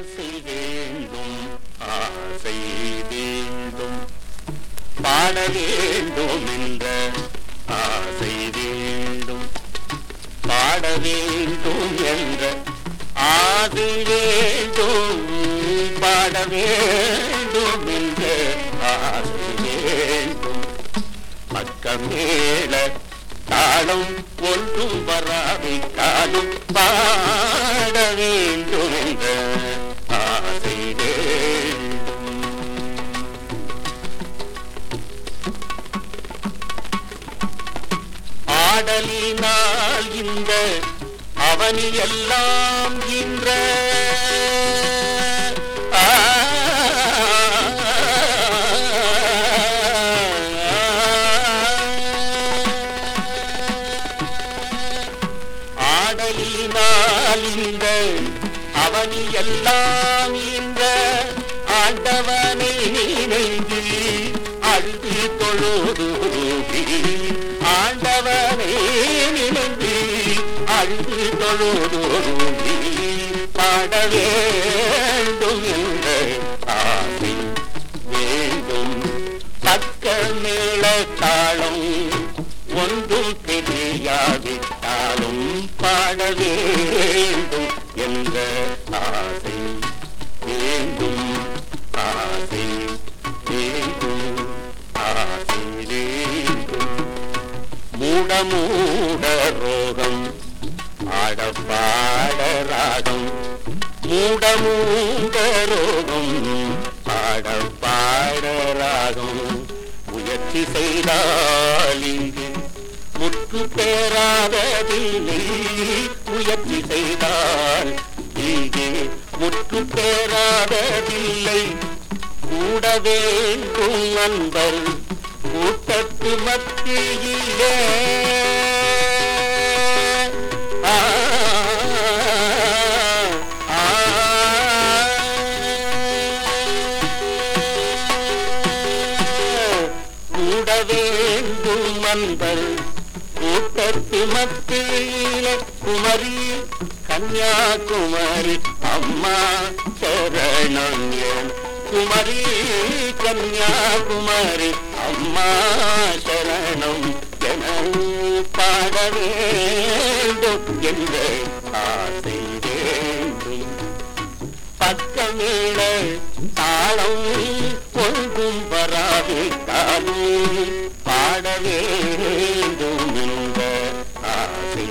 ஆசை வேண்டும் ஆசை வேண்டும் பாட வேண்டும் என்ற ஆசை வேண்டும் பாட வேண்டும் என்ற ஆசை வேண்டும் பாட வேண்டும் என்ற ஆசை வேண்டும் பக்கமேல தாளம் ஒன்றும் வராவிட்டாலும் பாட வேண்டும் என்ற பாடலினால் இந்த அவனி எல்லாம் இன்ற ஆடலினால் இந்த அவனி எல்லாம் இந்த ஆண்டவனை நினைந்து அழுது தொழுது அழுது பாட வேண்டும் என்ற ஆசை வேண்டும் பக்க மேள தாளம் ஒன்றும் தெரியாவிட்டாலும் பாட வேண்டும் என்ற ஆசை வேண்டும் ஆசை வேண்டும் ஆசை வேண்டும் மூட மூட ரோகம் ஆட பாட ராகம் மூட மூட ரோகம் பாட ராகம் முயற்சி செய்தால் இங்கு முற்று பெறாததில்லை முயற்சி செய்தால் இங்கே முற்று பெறாததில்லை கூடவே நண்பர் கூட்டத்து மத்தியிலே. வேண்டும் நண்பர் கூட்டத்து மத்தியிலே குமரி கன்னியாகுமரி அம்மா சரணம் குமரி கன்னியாகுமரி அம்மா சரணம் என பாட வேண்டும் என்ற ஆசை வேண்டும். பக்கமிழ தாளம் பொழுதும் வராவிட்டாலே பாட வேண்டும் இந்த ஆசை